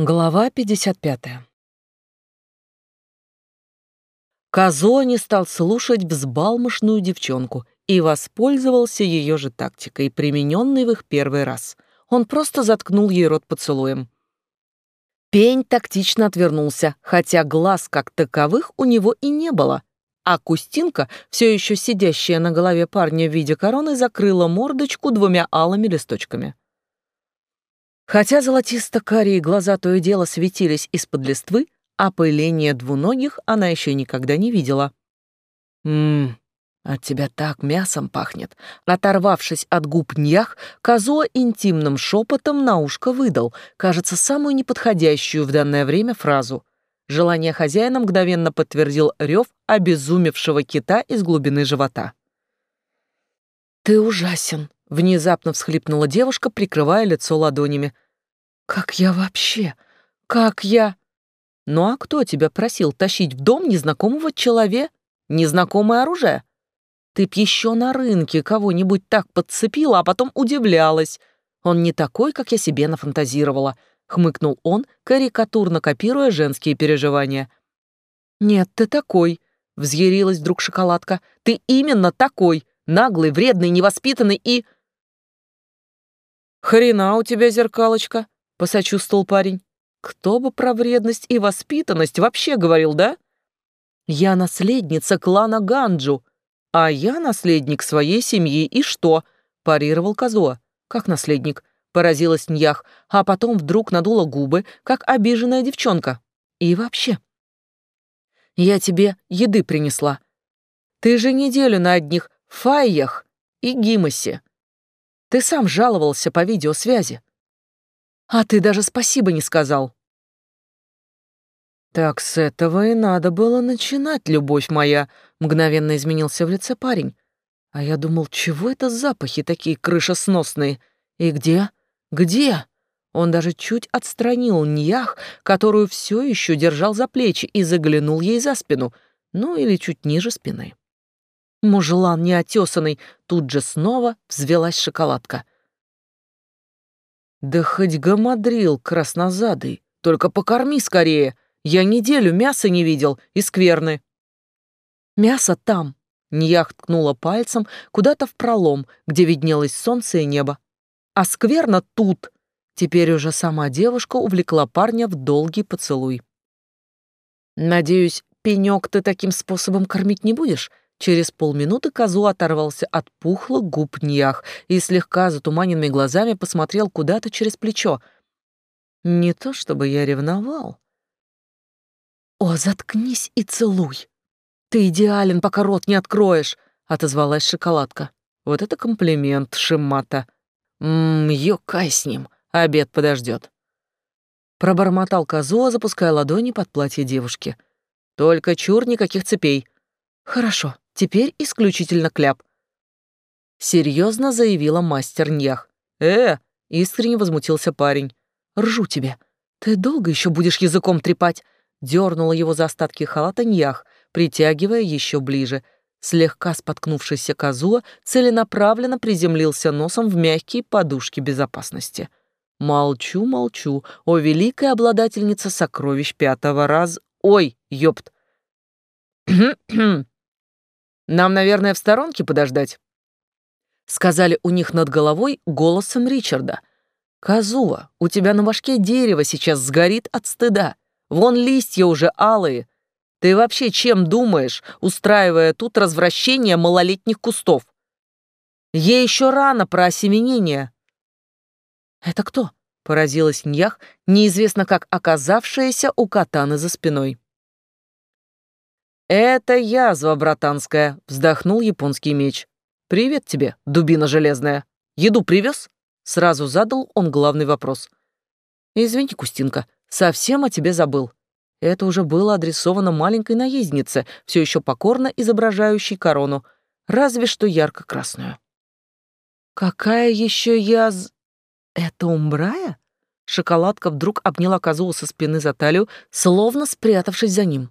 Глава 55. Казо не стал слушать взбалмошную девчонку и воспользовался ее же тактикой, примененной в их первый раз. Он просто заткнул ей рот поцелуем. Пень тактично отвернулся, хотя глаз как таковых у него и не было, а Кустинка, все еще сидящая на голове парня в виде короны, закрыла мордочку двумя алыми листочками. Хотя золотисто-карие глаза то и дело светились из-под листвы, а опыление двуногих она еще никогда не видела. «Ммм, от тебя так мясом пахнет!» Оторвавшись от губ ньях, Козо интимным шепотом на ушко выдал, кажется, самую неподходящую в данное время фразу. Желание хозяина мгновенно подтвердил рев обезумевшего кита из глубины живота. «Ты ужасен!» Внезапно всхлипнула девушка, прикрывая лицо ладонями. «Как я вообще? Как я?» «Ну а кто тебя просил тащить в дом незнакомого человека? Незнакомое оружие? Ты б еще на рынке кого-нибудь так подцепила, а потом удивлялась. Он не такой, как я себе нафантазировала», — хмыкнул он, карикатурно копируя женские переживания. «Нет, ты такой», — взъярилась вдруг шоколадка. «Ты именно такой, наглый, вредный, невоспитанный и...» «Хрена у тебя зеркалочка!» — посочувствовал парень. «Кто бы про вредность и воспитанность вообще говорил, да? Я наследница клана Ганджу, а я наследник своей семьи, и что?» — парировал Казуа. «Как наследник?» — поразилась Ньях, а потом вдруг надула губы, как обиженная девчонка. «И вообще...» «Я тебе еды принесла. Ты же неделю на одних фаях и гимосе ты сам жаловался по видеосвязи. А ты даже спасибо не сказал. Так с этого и надо было начинать, любовь моя, мгновенно изменился в лице парень. А я думал, чего это запахи такие крышесносные? И где? Где? Он даже чуть отстранил Ньях, которую все еще держал за плечи, и заглянул ей за спину, ну или чуть ниже спины. Мужила неотесанный, тут же снова взвелась шоколадка. «Да хоть гамадрил краснозадый, только покорми скорее. Я неделю мяса не видел и скверны». «Мясо там», — Ньях ткнула пальцем куда-то в пролом, где виднелось солнце и небо. «А скверно тут». Теперь уже сама девушка увлекла парня в долгий поцелуй. «Надеюсь, пенек ты таким способом кормить не будешь?» Через полминуты Козу оторвался от пухлых губ Ньях и слегка затуманенными глазами посмотрел куда-то через плечо. «Не то чтобы я ревновал». «О, заткнись и целуй! Ты идеален, пока рот не откроешь!» — отозвалась шоколадка. «Вот это комплимент, Шимата! Ммм, ёкай с ним, обед подождет. Пробормотал Козуа, запуская ладони под платье девушки. «Только чур никаких цепей!» «Хорошо, теперь исключительно кляп», — серьезно заявила мастер Ньях. «Э!» — искренне возмутился парень. «Ржу тебе. Ты долго еще будешь языком трепать?» — дернула его за остатки халата Ньях, притягивая еще ближе. Слегка споткнувшийся Казуа целенаправленно приземлился носом в мягкие подушки безопасности. «Молчу, молчу, о великая обладательница сокровищ пятого раз... Ой, ёпт!» Нам, наверное, в сторонке подождать». Сказали у них над головой голосом Ричарда. «Козула, у тебя на башке дерево сейчас сгорит от стыда. Вон листья уже алые. Ты вообще чем думаешь, устраивая тут развращение малолетних кустов? Ей еще рано про осеменение». «Это кто?» — поразилась Ньях, неизвестно как оказавшаяся у катаны за спиной. «Это язва братанская», — вздохнул японский меч. «Привет тебе, дубина железная. Еду привез?» Сразу задал он главный вопрос. «Извини, Кустинка, совсем о тебе забыл». Это уже было адресовано маленькой наезднице, все еще покорно изображающей корону, разве что ярко-красную. «Какая еще яз...» «Это умбрая?» Шоколадка вдруг обняла козу со спины за талию, словно спрятавшись за ним.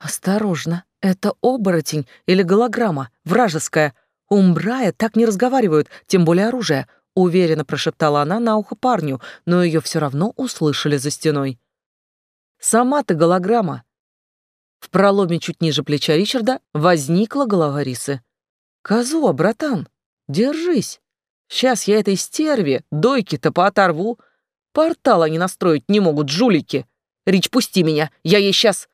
Осторожно, это оборотень или голограмма, вражеская. Умбрая так не разговаривают, тем более оружие. Уверенно прошептала она на ухо парню, но ее все равно услышали за стеной. Сама ты голограмма. В проломе чуть ниже плеча Ричарда возникла голова рисы. «Козуа, братан, держись. Сейчас я этой стерве дойки-то пооторву. Портал они настроить не могут, жулики. Рич, пусти меня, я ей сейчас...»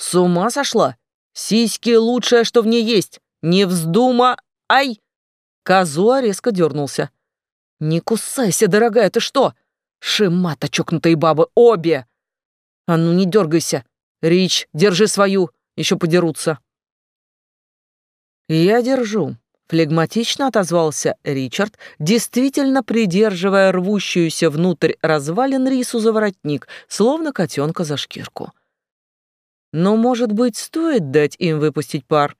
С ума сошла? Сиськи лучшее, что в ней есть. Не вздума... Ай!» Казуа резко дернулся. «Не кусайся, дорогая, ты что? Шимата, чокнутые бабы, обе!» «А ну не дергайся! Рич, держи свою, еще подерутся!» «Я держу», — флегматично отозвался Ричард, действительно придерживая рвущуюся внутрь развалин рису за воротник, словно котенка за шкирку. Но, может быть, стоит дать им выпустить пар.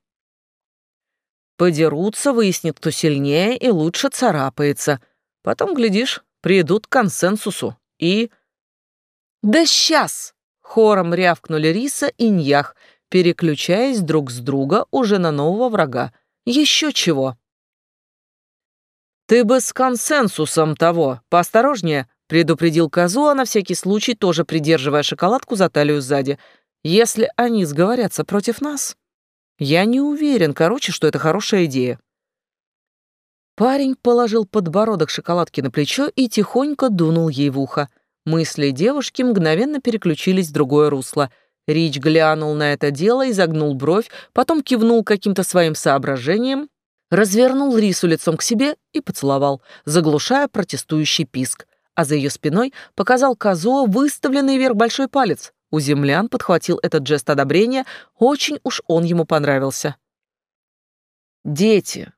Подерутся, выяснит, кто сильнее и лучше царапается. Потом, глядишь, придут к консенсусу. И... «Да сейчас!» — хором рявкнули Риса и Ньях, переключаясь друг с друга уже на нового врага. «Еще чего!» «Ты бы с консенсусом того, поосторожнее!» — предупредил Казуа, на всякий случай тоже придерживая шоколадку за талию сзади — если они сговорятся против нас, я не уверен, короче, что это хорошая идея». Парень положил подбородок шоколадки на плечо и тихонько дунул ей в ухо. Мысли девушки мгновенно переключились в другое русло. Рич глянул на это дело и загнул бровь, потом кивнул каким-то своим соображением, развернул Рису лицом к себе и поцеловал, заглушая протестующий писк а за ее спиной показал козу выставленный вверх большой палец. У землян подхватил этот жест одобрения, очень уж он ему понравился. «Дети,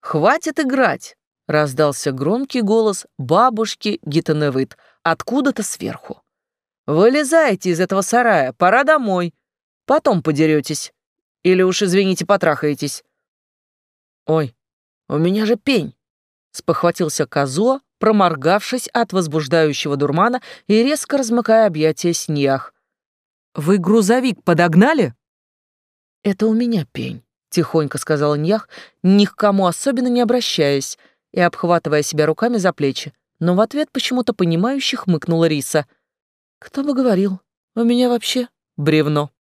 хватит играть!» — раздался громкий голос бабушки Гитаневыт откуда-то сверху. «Вылезайте из этого сарая, пора домой. Потом подеретесь. Или уж, извините, потрахаетесь». «Ой, у меня же пень!» — спохватился Козо, проморгавшись от возбуждающего дурмана и резко размыкая объятия снях. Вы грузовик подогнали?» «Это у меня пень», — тихонько сказал Ньях, ни к кому особенно не обращаясь и обхватывая себя руками за плечи. Но в ответ почему-то понимающих мыкнула Риса. «Кто бы говорил? У меня вообще бревно».